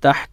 تحت